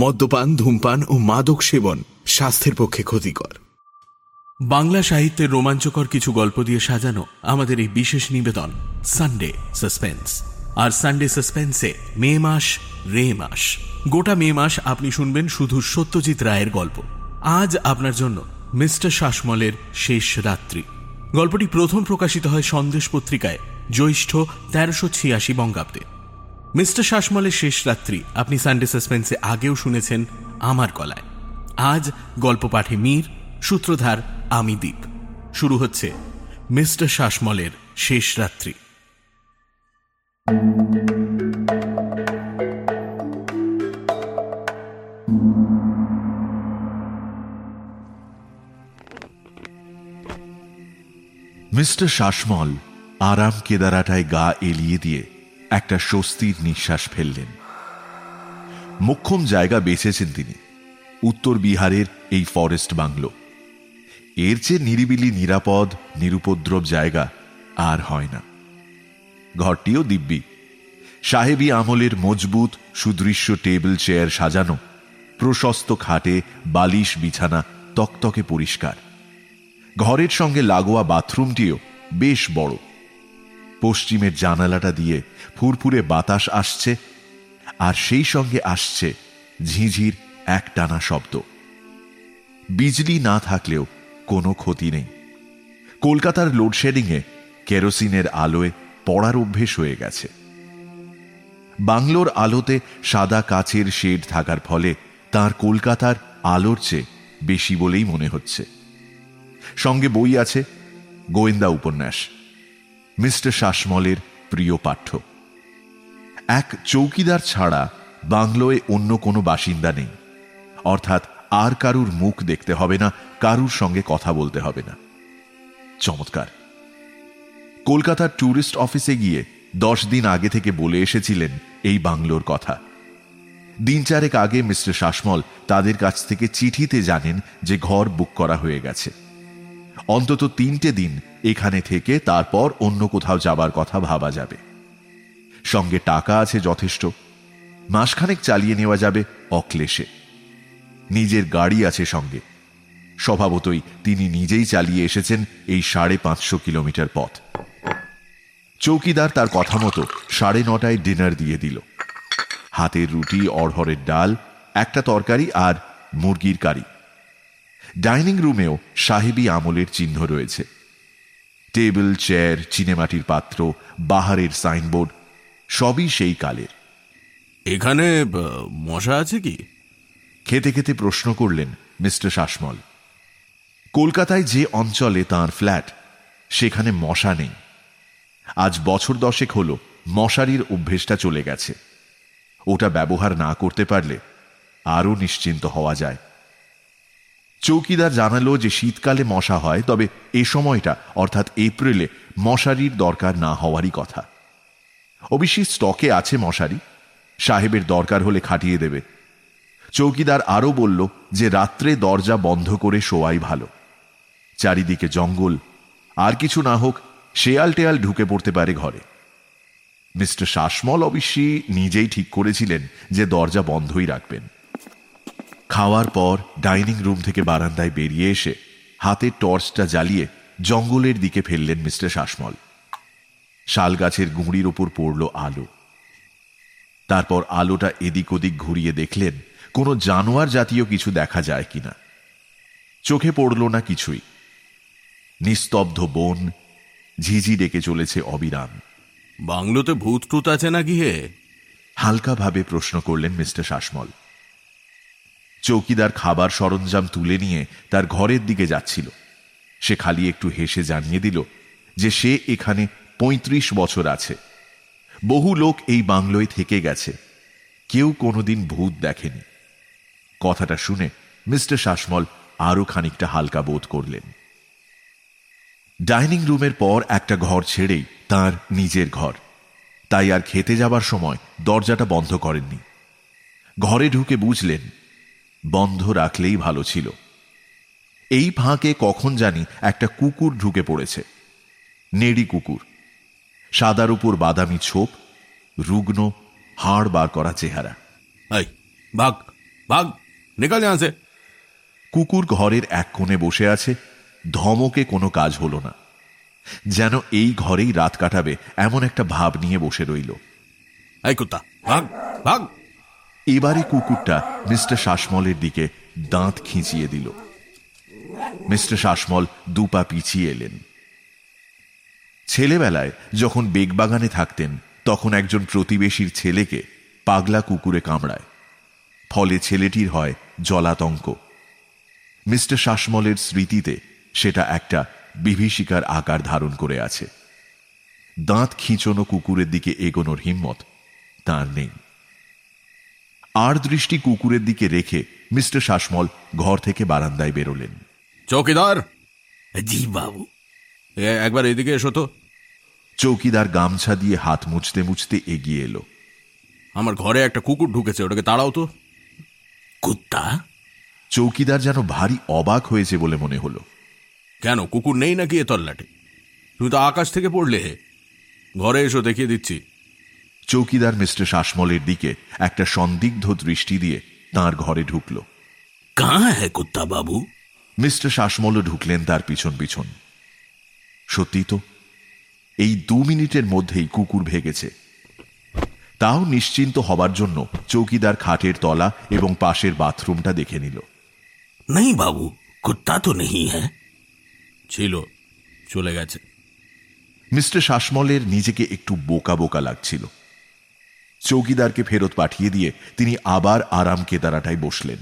মদ্যপান, ধূমপান ও মাদক সেবন স্বাস্থ্যের পক্ষে ক্ষতিকর। বাংলা সাহিত্যের রোমাঞ্চকর কিছু গল্প দিয়ে সাজানো আমাদের এই বিশেষ নিবেদন সানডে সাসপেন্স আর সানডে সাসপেন্সে মে মাস, রে মাস। গোটা মে মাস আপনি শুনবেন শুধু সত্যজিৎ রায়ের গল্প। আজ আপনার জন্য মিস্টার শাসমলের শেষ রাত্রি। গল্পটি প্রথম প্রকাশিত হয় সন্দেশ পত্রিকায়, জ্যৈষ্ঠ তেরোশো ছিয়াশি বঙ্গাব্দে। মিস্টার শাসমলের শেষ রাত্রি আপনি সানডে সাসপেন্সে আগেও শুনেছেন আমার গলায়। আজ গল্প পাঠে মীর, সূত্রধার আমি দ্বীপ শুরু হচ্ছে মিস্টার শাসমলের শেষ রাত্রি। মিস্টার শাসমল আরাম কেদারাটায় গা এলিয়ে দিয়ে একটা স্বস্তির নিঃশ্বাস ফেললেন। মোক্ষম জায়গা বেছেছেন তিনি, উত্তর বিহারের এই ফরেস্ট বাংলো। এর চেয়ে নিরিবিলি, নিরাপদ, নিরুপদ্রব জায়গা আর হয় না। ঘরটিও দিব্যি। সাহেবী আমলের মজবুত, সুদৃশ্য টেবিল চেয়ার সাজানো, প্রশস্ত খাটে বালিশ বিছানা তকতকে পরিষ্কার। ঘরের সঙ্গে লাগোয়া বাথরুমটিও বেশ বড়। পশ্চিমের জানালাটা দিয়ে ফুরফুরে বাতাস আসছে আর সেই সঙ্গে আসছে ঝিঝির এক টানা শব্দ। বিজলি না থাকলেও কোনো ক্ষতি নেই। কলকাতার লোডশেডিংয়ে কেরোসিনের আলোয় পড়ার অভ্যেস হয়ে গেছে। বাংলোর আলোতে সাদা কাচের শেড থাকার ফলে তার কলকাতার আলোর চেয়ে বেশি বলেই মনে হচ্ছে। সঙ্গে বই আছে, গোয়েন্দা উপন্যাস। মিস্টার শাসমলের প্রিয় পাঠ্য। এক চৌকিদার ছাড়া বাংলোয় অন্য কোনো বাসিন্দা নেই। অর্থাৎ আর কারুর মুখ দেখতে হবে না, কারুর সঙ্গে কথা বলতে হবে না। চমৎকার। কলকাতার ট্যুরিস্ট অফিসে গিয়ে দশ দিন আগে থেকে বলে এসেছিলেন এই বাংলোর কথা। দিন চারেক আগে মিস্টার শাসমল তাদের কাছ থেকে চিঠিতে জানেন যে ঘর বুক করা হয়ে গেছে। অন্তত তিনটে দিন এখানে থেকে তারপর অন্য কোথাও যাবার কথা ভাবা যাবে। সঙ্গে টাকা আছে যথেষ্ট। মাসখানেক চালিয়ে নেওয়া যাবে অক্লেশে। নিজের গাড়ি আছে সঙ্গে। স্বভাবতই তিনি নিজেই চালিয়ে এসেছেন এই সাড়ে পাঁচশো কিলোমিটার পথ। চৌকিদার তার কথা মতো সাড়ে নটায় ডিনার দিয়ে দিল। হাতের রুটি, অড়হরের ডাল, একটা তরকারি আর মুরগির কারি। ডাইনিং রুমেও সাহেবী আমলের চিহ্ন রয়েছে। টেবিল চেয়ার চিনেমাটির পাত্র বাহারের সাইনবোর্ড সবই সেই কালের। এখানে মশা আছে কি? খেতে খেতে প্রশ্ন করলেন মিস্টার শাসমল। কলকাতায় যে অঞ্চলে তার ফ্ল্যাট সেখানে মশা নেই। আজ বছর দশেক হল মশারির অভ্যেসটা চলে গেছে। ওটা ব্যবহার না করতে পারলে আরও নিশ্চিন্ত হওয়া যায়। চৌকিদার জানালো যে শীতকালে মশা হয়, তবে এ সময়টা, অর্থাৎ এপ্রিলে, মশারির দরকার না হওয়ারই কথা। অবশ্যই স্টকে আছে মশারি, সাহেবের দরকার হলে খাটিয়ে দেবে। চৌকিদার আরও বলল যে রাত্রে দরজা বন্ধ করে শোয়াই ভালো। চারিদিকে জঙ্গল, আর কিছু না হোক শেয়াল টেয়াল ঢুকে পড়তে পারে ঘরে। মিস্টার শাসমল অবশ্যই নিজেই ঠিক করেছিলেন যে দরজা বন্ধই রাখবেন। খাওয়ার পর ডাইনিং রুম থেকে বারান্দায় বেরিয়ে এসে হাতে টর্চটা জ্বালিয়ে জঙ্গলের দিকে ফেললেন মিস্টার শাসমল। শাল গাছের গুঁড়ির ওপর পড়ল আলো। তারপর আলোটা এদিক ওদিক ঘুরিয়ে দেখলেন কোনো জানোয়ার জাতীয় কিছু দেখা যায় কিনা। চোখে পড়ল না কিছুই। নিস্তব্ধ বন ঝিঝি ডেকে চলেছে অবিরাম। বাংলোতে ভূত টুত আছে নাকি হে? হালকাভাবে প্রশ্ন করলেন মিস্টার শাসমল। চৌকিদার খাবার সরঞ্জাম তুলে নিয়ে তার ঘরের দিকে যাচ্ছিল। সে খালি একটু হেসে জানিয়ে দিল যে সে এখানে ৩৫ বছর আছে। বহু লোক এই বাংলোয় থেকে গেছে। কেউ কোনোদিন ভূত দেখেনি। কথাটা শুনে মিস্টার শাসমল আরও খানিকটা হালকা বোধ করলেন। ডাইনিং রুমের পর একটা ঘর ছেড়েই তার নিজের ঘর। তাই আর খেতে যাবার সময় দরজাটা বন্ধ করেননি। ঘরে ঢুকে বুঝলেন বন্ধ রাখলেই ভালো ছিল। এই ফাঁকে কখন জানি একটা কুকুর ঢুকে পড়েছে। নেড়ি কুকুর। সাদার উপর বাদামি ছোপ রুগ্ন হাড় বার করা চেহারা। ভাগ ভাগ নিকাল আছে কুকুর ঘরের এক কোণে বসে আছে ধমকে কোনো কাজ হলো না। যেন এই ঘরেই রাত কাটাবে এমন একটা ভাব নিয়ে বসে রইল। ভাগ ভাগ। এবারে কুকুরটা মিস্টার শাসমলের দিকে দাঁত খিঁচিয়ে দিল। মিস্টার শাসমল দুপা পিছিয়ে এলেন। ছেলেবেলায় যখন বেগবাগানে থাকতেন, তখন একজন প্রতিবেশীর ছেলেকে পাগলা কুকুরে কামড়ায়। ফলে ছেলেটির হয় জলাতঙ্ক। মিস্টার শাসমলের স্মৃতিতে সেটা একটা বিভীষিকার আকার ধারণ করে আছে। দাঁত খিঁচনো কুকুরের দিকে এগোনোর হিম্মত তার নেই। আর দৃষ্টি কুকুরের দিকে রেখে মিস্টার শাসমল ঘর থেকে বারান্দায় বেরোলেন। চৌকিদার? জি বাবু। একবার এদিকে এসো তো। চৌকিদার গামছা দিয়ে হাত মুছতে মুছতে এগিয়ে এলো। আমার ঘরে একটা কুকুর ঢুকেছে ওটাকে তাড়াও তো। কুত্তা? চৌকিদার যেন ভারী অবাক হয়েছে বলে মনে হলো। কেন কুকুর নেই নাকি এ তল্লাটে? তুমি তো আকাশ থেকে পড়লে। ঘরে এসো দেখিয়ে দিচ্ছি। চৌকিদার মিস্টার শাসমলের দিকে একটা সন্দিগ্ধ দৃষ্টি দিয়ে তার ঘরে ঢুকল। কাহা হ্যাঁ কুত্তা বাবু? মিস্টার শাসমলও ঢুকলেন তার পিছন পিছন। সত্যি তো এই দু মিনিটের মধ্যেই কুকুর ভেগেছে। তাও নিশ্চিন্ত হবার জন্য চৌকিদার খাটের তলা এবং পাশের বাথরুমটা দেখে নিল। নেই বাবু কুত্তা তো নেই হ্যাঁ? ছিল চলে গেছে। মিস্টার শাসমলের নিজেকে একটু বোকা বোকা লাগছিল। চৌকিদারকে ফেরত পাঠিয়ে দিয়ে তিনি আবার আরাম কেদারাটায় বসলেন।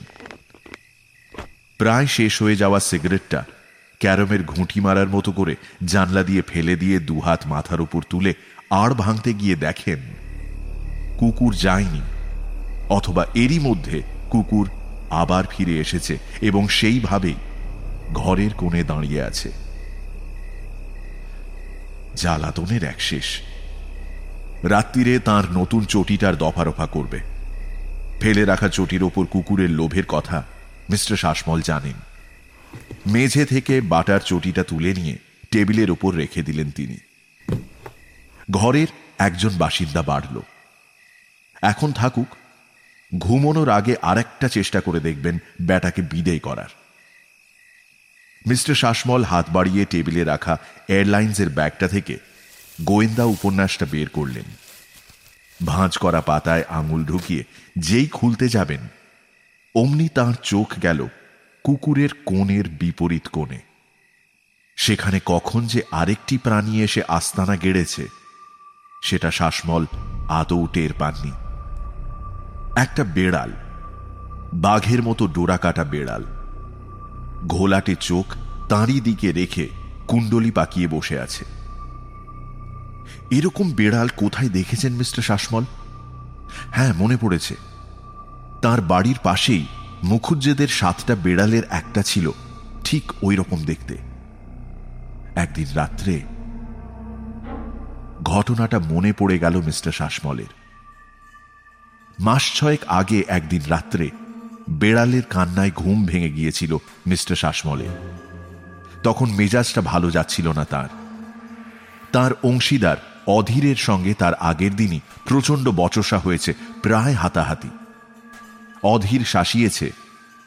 প্রায় শেষ হয়ে যাওয়া সিগারেটটা ক্যারমের ঘুঁটি মারার মতো করে জানলা দিয়ে ফেলে দিয়ে দুহাত মাথার উপর তুলে আড় ভাঙতে গিয়ে দেখেন, কুকুর যায়নি, অথবা এরই মধ্যে কুকুর আবার ফিরে এসেছে এবং সেইভাবেই ঘরের কোণে দাঁড়িয়ে আছে। জ্বালাতনের এক শেষ। রাত্রিরে তার নতুন চটিটার দফারফা করবে। ফেলে রাখা চটির ওপর কুকুরের লোভের কথা মিস্টার শাসমল জানেন। মেঝে থেকে বাটার চটিটা তুলে নিয়ে টেবিলের ওপর রেখে দিলেন তিনি। ঘরের একজন বাসিন্দা বাড়ল। এখন থাকুক, ঘুমনোর আগে আরেকটা চেষ্টা করে দেখবেন ব্যাটাকে বিদেয় করার। মিস্টার শাসমল হাত বাড়িয়ে টেবিলে রাখা এয়ারলাইন্সের ব্যাগটা থেকে গোয়েন্দা উপন্যাসটা বের করলেন। ভাঁজ করা পাতায় আঙুল ঢুকিয়ে যেই খুলতে যাবেন, অমনি তার চোখ গেল কুকুরের কোণের বিপরীত কোণে। সেখানে কখন যে আরেকটি প্রাণী এসে আস্তানা গেড়েছে, সেটা শাসমল আদৌ টের পাননি। একটা বেড়াল, বাঘের মতো ডোরা কাটা বেড়াল। ঘোলাটে চোখ তাঁরই দিকে রেখে কুণ্ডলি পাকিয়ে বসে আছে। এরকম বেড়াল কোথায় দেখেছেন, মিস্টার শাসমল? হ্যাঁ মনে পড়েছে। তার বাড়ির পাশেই মুখুজ্জেদের সাতটা বেড়ালের একটা ছিল, ঠিক ওই রকম দেখতে। একদিন রাত্রে ঘটনাটা মনে পড়ে গেল মিস্টার শাসমলের। মাস ছয়েক আগে একদিন রাত্রে বেড়ালের কান্নায় ঘুম ভেঙে গিয়েছিল মিস্টার শাসমলের। তখন মেজাজটা ভালো যাচ্ছিল না তার। তার অংশীদার অধীরের সঙ্গে তার আগের দিনই প্রচণ্ড বচসা হয়েছে, প্রায় হাতাহাতি। অধীর শাসিয়েছে,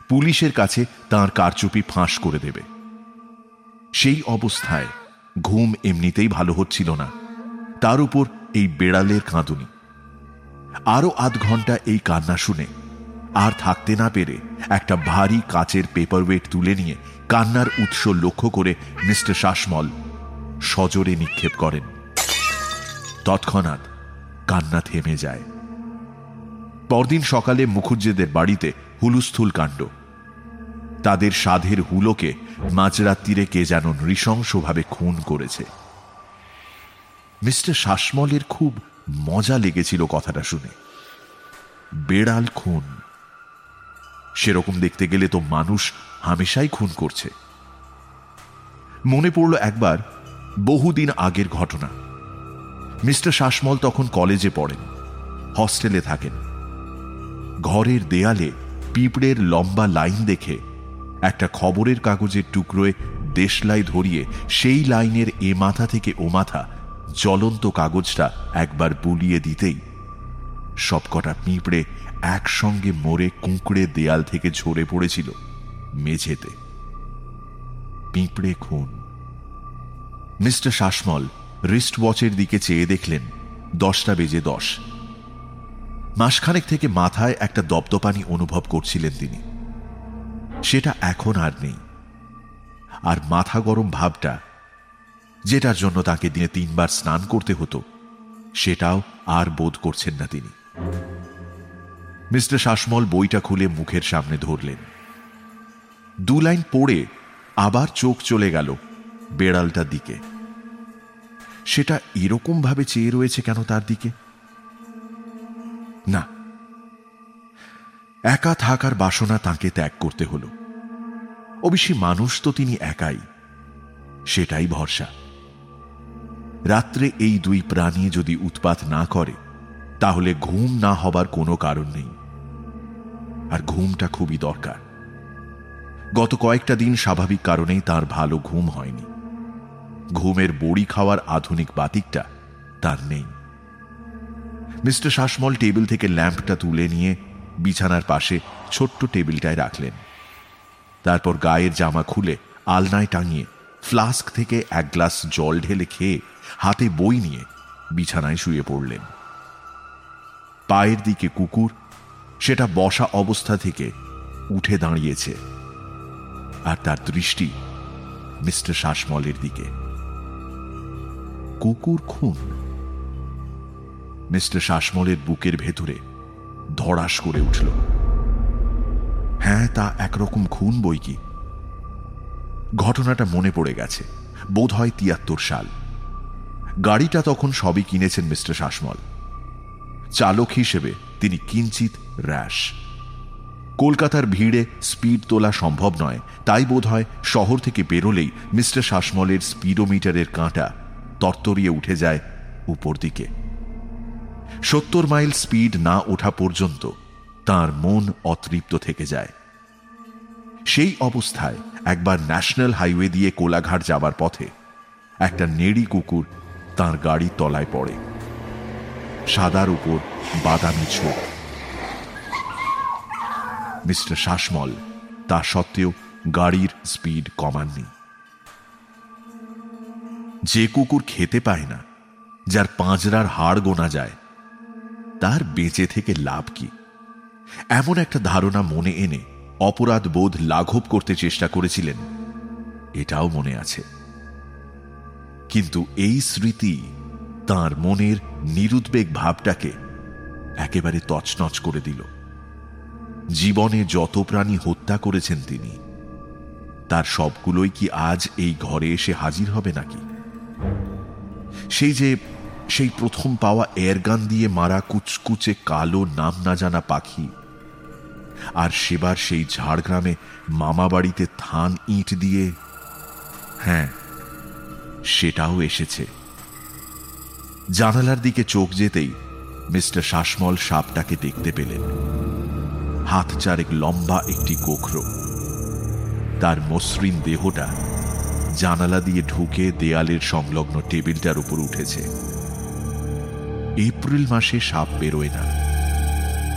পুলিশের কাছে তার কারচুপি ফাঁস করে দেবে। সেই অবস্থায় ঘুম এমনিতেই ভালো হচ্ছিল না। তার উপর এই বেড়ালের কাঁদুনি। আরও আধ ঘণ্টা এই কান্না শুনে আর থাকতে না পেরে একটা ভারী কাচের পেপার ওয়েট তুলে নিয়ে কান্নার উৎস লক্ষ্য করে মিস্টার শাসমল সজোরে নিক্ষেপ করেন। তৎক্ষণাৎ কান্না থেমে যায়। পরদিন সকালে মুখুজ্জেদের বাড়িতে হুলুস্থুল কাণ্ড। তাদের সাধের হুলোকে মাঝরাত্রিরে কে যেন নৃশংসভাবে খুন করেছে। মিস্টার শাসমলের খুব মজা লেগেছিল কথাটা শুনে। বেড়াল খুন। সেরকম দেখতে গেলে তো মানুষ হামেশাই খুন করছে। মনে পড়ল একবার বহুদিন আগের ঘটনা। মিস্টার শাসমল তখন কলেজে পড়েন, হস্টেলে থাকেন। ঘরের দেয়ালে পিঁপড়ের লম্বা লাইন দেখে একটা খবরের কাগজের টুকরোয় দেশলাই ধরিয়ে সেই লাইনের এ মাথা থেকে ও মাথা জ্বলন্ত কাগজটা একবার বুলিয়ে দিতেই সবকটা পিঁপড়ে একসঙ্গে মরে কুঁকড়ে দেয়াল থেকে ঝরে পড়েছিল মেঝেতে। পিঁপড়ে খুন। মিস্টার শাসমল রিস্ট ওয়াচের দিকে চেয়ে দেখলেন দশটা বেজে দশ। মাসখানেক থেকে মাথায় একটা দপদপানি অনুভব করছিলেন তিনি। সেটা এখন আর নেই। আর মাথা গরম ভাবটা, যেটার জন্য তাকে দিনে তিনবার স্নান করতে হতো, সেটাও আর বোধ করছেন না তিনি। মিস্টার শাসমল বইটা খুলে মুখের সামনে ধরলেন। দু লাইন পড়ে আবার চোখ চলে গেল বেড়ালটার দিকে। সেটা এরকম ভাবে চেয়ে রয়েছে কেন তার দিকে? না। একা থাকার বাসনা তাকে ত্যাগ করতে হল। অবশ্যই মানুষ তো তিনি একাই। সেটাই ভরসা। রাত্রে এই দুই প্রাণী যদি উৎপাত না করে, তাহলে ঘুম না হবার কোনো কারণ নেই। আর ঘুমটা খুবই দরকার। গত কয়েকটা দিন স্বাভাবিক কারণেই তার ভালো ঘুম হয়নি। ঘুমের বড়ি খাওয়ার আধুনিক বাতিকটা তার নেই। মিস্টার শাসমল টেবিল থেকে ল্যাম্পটা তুলে নিয়ে বিছানার পাশে ছোট্ট টেবিলটায় রাখলেন। তারপর গায়ের জামা খুলে আলনায় টাঙিয়ে ফ্লাস্ক থেকে এক গ্লাস জল ঢেলে খেয়ে হাতে বই নিয়ে বিছানায় শুয়ে পড়লেন। পায়ের দিকে কুকুর সেটা বসা অবস্থা থেকে উঠে দাঁড়িয়েছে। আর তার দৃষ্টি মিস্টার শাসমলের দিকে। কুকুর খুন। মিস্টার শাসমলের বুকের ভেতরে ধড়াস করে উঠল। হ্যাঁ তা একরকম খুন বই কি? ঘটনাটা মনে পড়ে গেছে। বোধ হয় তিয়াত্তর সাল। গাড়িটা তখন সবই কিনেছেন মিস্টার শাসমল। চালক হিসেবে তিনি কিঞ্চিত র্যাশ। কলকাতার ভিড়ে স্পিড তোলা সম্ভব নয়, তাই বোধ হয় শহর থেকে বেরোলেই মিস্টার শাসমলের স্পিডোমিটারের কাঁটা তরতরিয়ে উঠে যায় উপর দিকে। সত্তর মাইল স্পিড না ওঠা পর্যন্ত তার মন অতৃপ্ত থেকে যায়। সেই অবস্থায় একবার ন্যাশনাল হাইওয়ে দিয়ে কোলাঘাট যাবার পথে একটা নেড়ি কুকুর তার গাড়ির তলায় পড়ে। সাদার উপর বাদামি ছোপ। মিস্টার শাসমল তা সত্ত্বেও গাড়ির স্পিড কমাননি। যে কুকুর খেতে পায় না, যার পাঁজরার হাড় গোনা যায়, তার বেঁচে থেকে লাভ কি? এমন একটা ধারণা মনে এনে অপরাধ বোধ লাঘব করতে চেষ্টা করেছিলেন, এটাও মনে আছে। কিন্তু এই স্মৃতি তার মনের নিরুদ্বেগ ভাবটাকে একেবারে তছনছ করে দিল। জীবনে যত প্রাণী হত্যা করেছেন তিনি, তার সবগুলোই কি আজ এই ঘরে এসে হাজির হবে নাকি? সেই যে, সেই প্রথম পাওয়া এয়ারগান দিয়ে মারা কুচকুচে কালো নাম না জানা পাখি। আর সেবার সেই ঝাড়গ্রামে মামা বাড়িতে থান ইট দিয়ে হ্যাঁ সেটাও এসেছে। জানালার দিকে চোখ যেতেই মিস্টার শাসমল সাপটাকে দেখতে পেলেন। হাত চারেক লম্বা একটি গোখরো। তার মসৃণ দেহটা জানালা দিয়ে ঢুকে দেয়ালের সংলগ্ন টেবিলটার উপর উঠেছে। এপ্রিল মাসে সাপ বেরোয় না,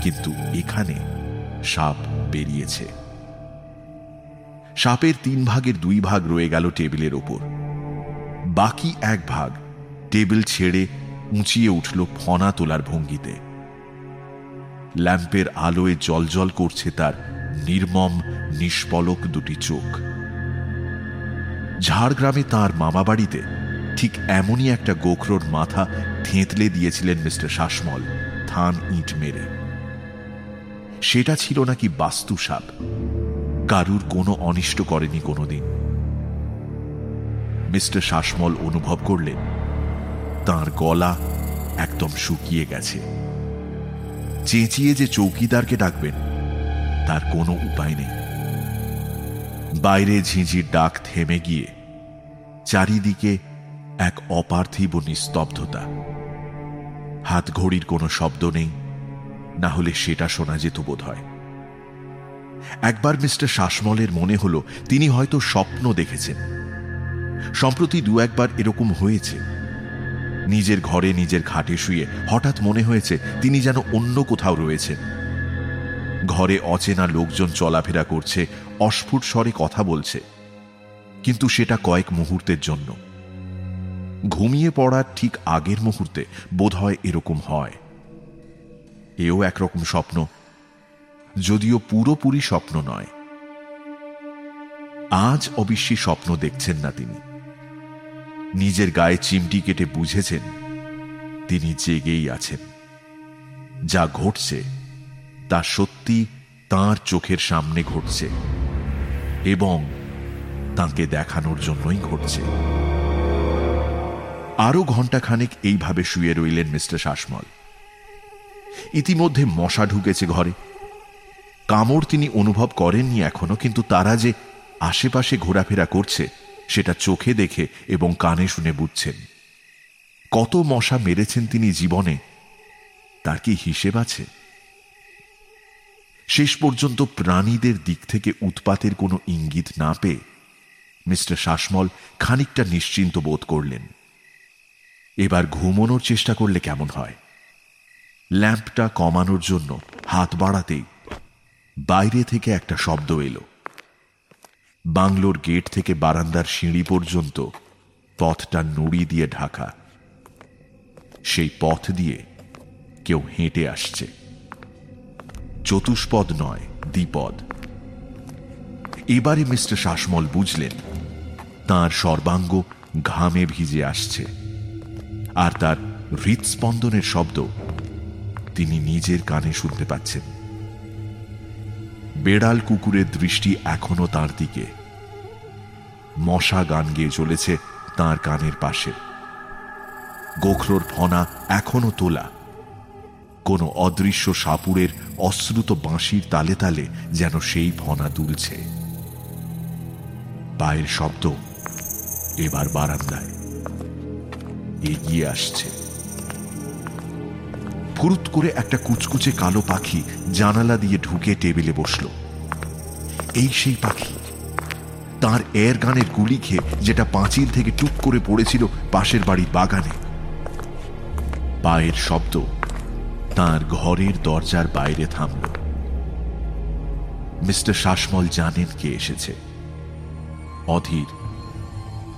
কিন্তু এখানে সাপ বেরিয়েছে। সাপের তিন ভাগের দুই ভাগ রয়ে গেল টেবিলের ওপর বাকি এক ভাগ টেবিল ছেড়ে উঁচিয়ে উঠল ফনা তোলার ভঙ্গিতে। ল্যাম্পের আলোয় জলজল করছে তার নির্মম, নিষ্পলক দুটি চোখ। ঝাড়গ্রামে তার মামা বাড়িতে ঠিক এমনই একটা গোখরোর মাথা থেঁতলে দিয়েছিলেন মিস্টার শাসমল থান ইট মেরে। সেটা ছিল নাকি বাস্তু সাপ? কারুর কোনো অনিষ্ট করেনি কোনোদিন। মিস্টার শাসমল অনুভব করলেন, তার গলা একদম শুকিয়ে গেছে। চেঁচিয়ে যে চৌকিদারকে ডাকবেন, তার কোনো উপায় নেই। বাইরে ঝিঁঝির ডাক থেমে গিয়ে চারিদিকে এক অপার্থিব নিস্তব্ধতা। হাত ঘড়ির কোনো শব্দ নেই, না হলে সেটা শোনা যেত বোধ হয় একবার মিস্টার শাসমলের মনে হলো, তিনি হয়তো স্বপ্ন দেখেছেন। সম্প্রতি দু একবার এরকম হয়েছে। নিজের ঘরে নিজের খাটে শুয়ে হঠাৎ মনে হয়েছে, তিনি যেন অন্য কোথাও রয়েছেন। ঘরে অচেনা লোকজন চলাফেরা করছে, অস্ফুট স্বরে কথা বলছে। কিন্তু সেটা কয়েক মুহূর্তের জন্য। ঘুমিয়ে পড়ার ঠিক আগের মুহূর্তে বোধহয় এরকম হয়। এও একরকম স্বপ্ন, যদিও পুরোপুরি স্বপ্ন নয়। আজ অবশ্যই স্বপ্ন দেখছেন না তিনি। নিজের গায়ে চিমটি কেটে বুঝেছেন, তিনি জেগেই আছেন। যা ঘটছে, তা সত্যি তার চোখের সামনে ঘটছে। এবং তাকে দেখানোর জন্যই ঘটছে। আরও ঘন্টাখানেক এইভাবে শুয়ে রইলেন মিস্টার শাসমল। ইতিমধ্যে মশা ঢুকেছে ঘরে। কামড় তিনি অনুভব করেননি এখনও, কিন্তু তারা যে আশেপাশে ঘোরাফেরা করছে, সেটা চোখে দেখে এবং কানে শুনে বুঝছেন। কত মশা মেরেছেন তিনি জীবনে, তার কি হিসেব আছে? শেষ পর্যন্ত প্রাণীদের দিক থেকে উৎপাতের কোনো ইঙ্গিত না পেয়ে মিস্টার শাসমল খানিকটা নিশ্চিন্ত বোধ করলেন। এবার ঘুমোনোর চেষ্টা করলে কেমন হয়? ল্যাম্পটা কমানোর জন্য হাত বাড়াতেই বাইরে থেকে একটা শব্দ এলো। বাংলোর গেট থেকে বারান্দার সিঁড়ি পর্যন্ত পথটা নুড়ি দিয়ে ঢাকা। সেই পথ দিয়ে কেউ হেঁটে আসছে। চতুষ্পদ নয়, দ্বিপদ। এবারে মিস্টার শাসমল বুঝলেন, তার সর্বাঙ্গ ঘামে ভিজে আসছে আর তার হৃৎস্পন্দনের শব্দ তিনি নিজের কানে শুনতে পাচ্ছেন। বেড়াল কুকুরের দৃষ্টি এখনও তার দিকে। মশা গান গেয়ে চলেছে তার কানের পাশে। গোখরোর ফনা এখনও তোলা। কোন অদৃশ্য সাপুরের অশ্রুত বাঁশির তালে তালে যেন সেই ফনা তুলছে পায়ের শব্দ এবার বারান্দায় এগিয়ে আসছে। ফুরুত করে একটা কুচকুচে কালো পাখি জানালা দিয়ে ঢুকে টেবিলে বসল। এই সেই পাখি, তার এর গানের গুলি খেয়ে যেটা পাঁচিল থেকে টুক করে পড়েছিল পাশের বাড়ির বাগানে। পায়ের শব্দ তার ঘরের দরজার বাইরে থামল। মিস্টার শাসমল জানেন কে এসেছে। অধীর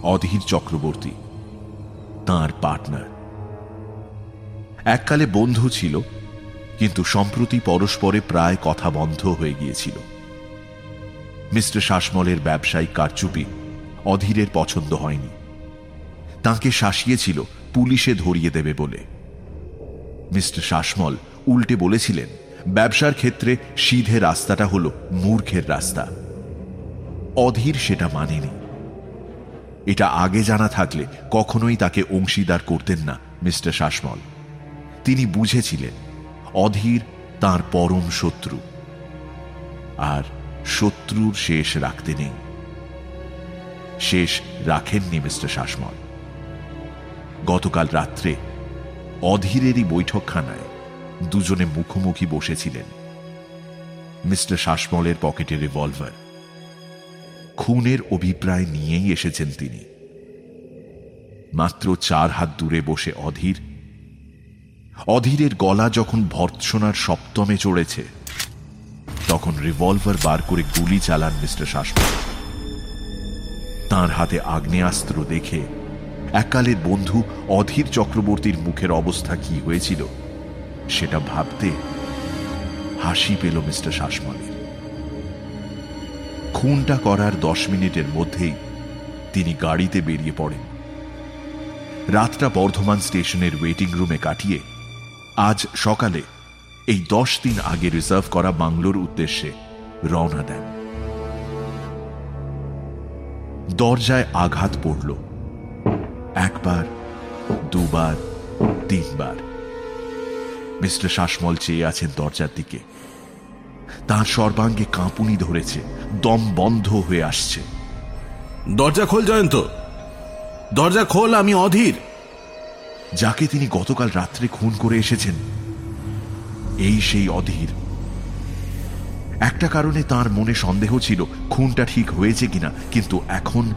অধীর চক্রবর্তী, তার পার্টনার। এককালে বন্ধু ছিল, কিন্তু সম্প্রতি পরস্পরে প্রায় কথা বন্ধ হয়ে গিয়েছিল। মিস্টার শাসমলের ব্যবসায়িক কারচুপি অধীরের পছন্দ হয়নি। তাকে শাসিয়েছিল, পুলিশে ধরিয়ে দেবে বলে। মিস্টার শাসমল উল্টে বলেছিলেন, ব্যবসার ক্ষেত্রে সিধে রাস্তাটা হল মূর্খের রাস্তা। অধীর সেটা মানেনি। এটা আগে জানা থাকলে কখনোই তাকে অংশীদার করতেন না, মিস্টার শাসমল। তিনি বুঝেছিলেন, অধীর তার পরম শত্রু। আর শত্রুর শেষ রাখতে নেই। শেষ রাখেননি মিস্টার শাসমল। গতকাল রাত্রে অধীরেরই বৈঠকখানায় দুজনে মুখোমুখি বসেছিলেন, মিস্টার শাসমলের পকেটে রিভলভার। খুনের অভিপ্রায় নিয়েই এসেছেন তিনি। মাত্র চার হাত দূরে বসে অধীর, অধীরের গলা যখন ভর্ৎসনার সপ্তমে চড়েছে, তখন রিভলভার বার করে গুলি চালান মিস্টার শাসমল তার হাতে আগ্নেয়াস্ত্র দেখে এককালের বন্ধু অধীর চক্রবর্তীর মুখের অবস্থা কি হয়েছিল, সেটা ভাবতে হাসি পেল মিস্টার শাসমলের খুনটা করার দশ মিনিটের মধ্যেই তিনি গাড়িতে বেরিয়ে পড়েন। রাতটা বর্ধমান স্টেশনের ওয়েটিং রুমে কাটিয়ে আজ সকালে এই দশ দিন আগে রিজার্ভ করা বাংলোর উদ্দেশ্যে রওনা দেন। দরজায় আঘাত পড়ল। একবার, দুবার, তিনবার। মিস্টার শাসমল চেয়ে আছেন দরজার দিকে। তার সর্বাঙ্গে কাঁপুনি ধরেছে দম বন্ধ হয়ে আসছে। দরজা খোল জয়ন্ত। দরজা খোল আমি অধীর। যাকে তিনি গতকাল রাত্রে খুন করে এসেছেন এই সেই অধীর। একটা কারণে তার মনে সন্দেহ ছিল খুনটা ঠিক হয়েছে কিনা কিন্তু এখন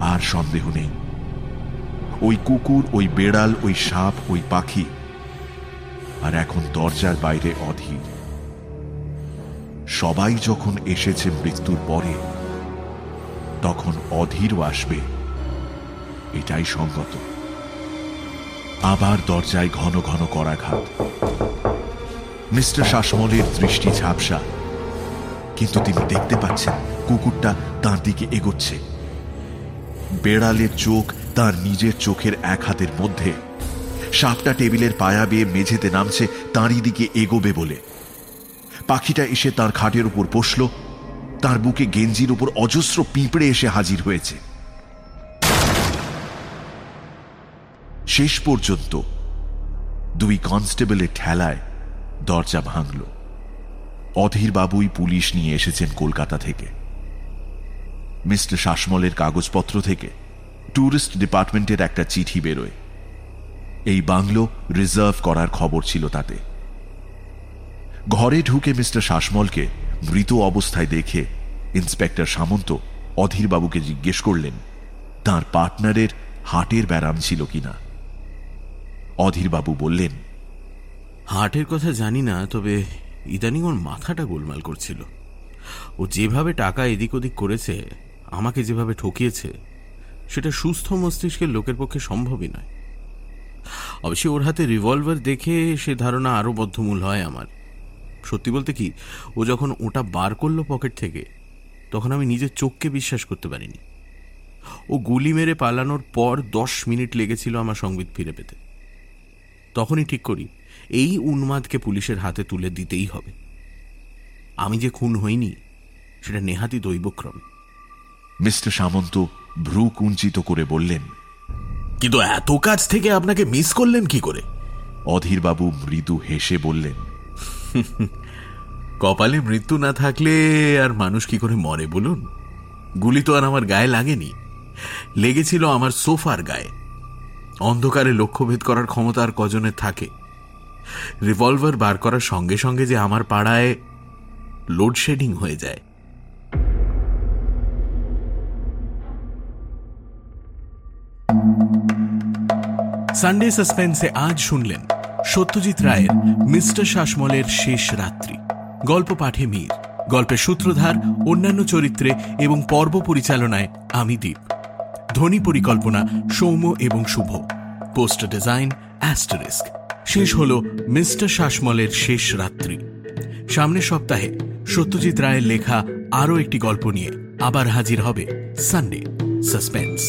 আর সন্দেহ নেই। ওই কুকুর ওই বেড়াল ওই সাপ ওই পাখি আর এখন দরজার বাইরে অধীর। সবাই যখন এসেছে মৃত্যুর পরে, তখন অধীরও আসবে। এটাই সঙ্গত। আবার দরজায় ঘন ঘন করাঘাত। মিস্টার শাসমলের দৃষ্টি ঝাপসা। কিন্তু তিনি দেখতে পাচ্ছেন, কুকুরটা তার দিকে এগোচ্ছে। বেড়ালের চোখ তার নিজের চোখের এক হাতের মধ্যে। সাপটা টেবিলের পায়া বেয়ে মেঝেতে নামছে, তাঁরই দিকে এগোবে বলে। পাখিটা এসে তার খাটের উপর বসল। তার বুকে গেঞ্জির উপর অজস্র পিঁপড়ে এসে হাজির হয়েছে। শেষ পর্যন্ত দুই কনস্টেবলের ঠেলায় দরজা ভাঙল। অধীর বাবুই পুলিশ নিয়ে এসেছেন কলকাতা থেকে। মিস্টার শাসমলের কাগজপত্র থেকে ট্যুরিস্ট ডিপার্টমেন্টের একটা চিঠি বেরোয়। এই বাংলো রিজার্ভ করার খবর ছিল তাতে। ঘরে ঢুকে মিস্টার শাসমলকে মৃত অবস্থায় দেখে ইন্সপেক্টর সামন্ত অধীরবাবুকে জিজ্ঞেস করলেন, তার পার্টনারের হাটের ব্যারাম ছিল কিনা? অধীরবাবু বললেন হার্টের কথা জানি না, তবে ইদানিং ওর মাথাটা গোলমাল করছিল। ও যেভাবে টাকা এদিক ওদিক করেছে, আমাকে যেভাবে ঠকিয়েছে, সেটা সুস্থ মস্তিষ্কের লোকের পক্ষে সম্ভবই নয়। অবশ্যই ওর হাতে রিভলভার দেখে সে ধারণা আরও বদ্ধমূল হয় আমার। সত্যি বলতে কি ও যখন ওটা বার করল পকেট থেকে তখন আমি নিজের চোখকে বিশ্বাস করতে পারিনি। ও গুলি মেরে পালানোর পর দশ মিনিট লেগেছিল আমার সংবিত ফিরে পেতে। তখনই ঠিক করি এই উন্মাদকে পুলিশের হাতে তুলে দিতেই হবে। আমি যে খুন হইনি সেটা নেহাতি দৈবক্রম। মিস্টার সামন্ত ভ্রু কুঞ্চিত করে বললেন কিন্তু এত কাজ থেকে আপনাকে মিস করলেন কি করে? অধীরবাবু মৃদু হেসে বললেন কপালে মৃত্যু না থাকলে আর মানুষ কি করে মরে বলুন? গুলি তো আর আমার গায়ে লাগেনি। লেগেছিল আমার সোফার গায়ে। অন্ধকারে লক্ষ্যভেদ করার ক্ষমতা আর কজনের থাকে। রিভলভার বার করার সঙ্গে সঙ্গে যে আমার পাড়ায় লোডশেডিং হয়ে যায়। সানডে সাসপেন্সে আজ শুনলেন সত্যজিৎ রায়ের মিস্টার শাসমলের শেষ রাত্রি। গল্প পাঠে মীর। গল্পের সূত্রধার, অন্যান্য চরিত্রে এবং পর্ব পরিচালনায় আমি দ্বীপ ধ্বনি পরিকল্পনা, সৌম্য এবং শুভ। Poster design, asterisk. শেষ হল মিস্টার শাসমলের শেষ রাত্রি। সামনের সপ্তাহে সত্যজিৎ রায়ের লেখা আরও একটি গল্প নিয়ে আবার হাজির হবে সানডে, সাসপেন্স।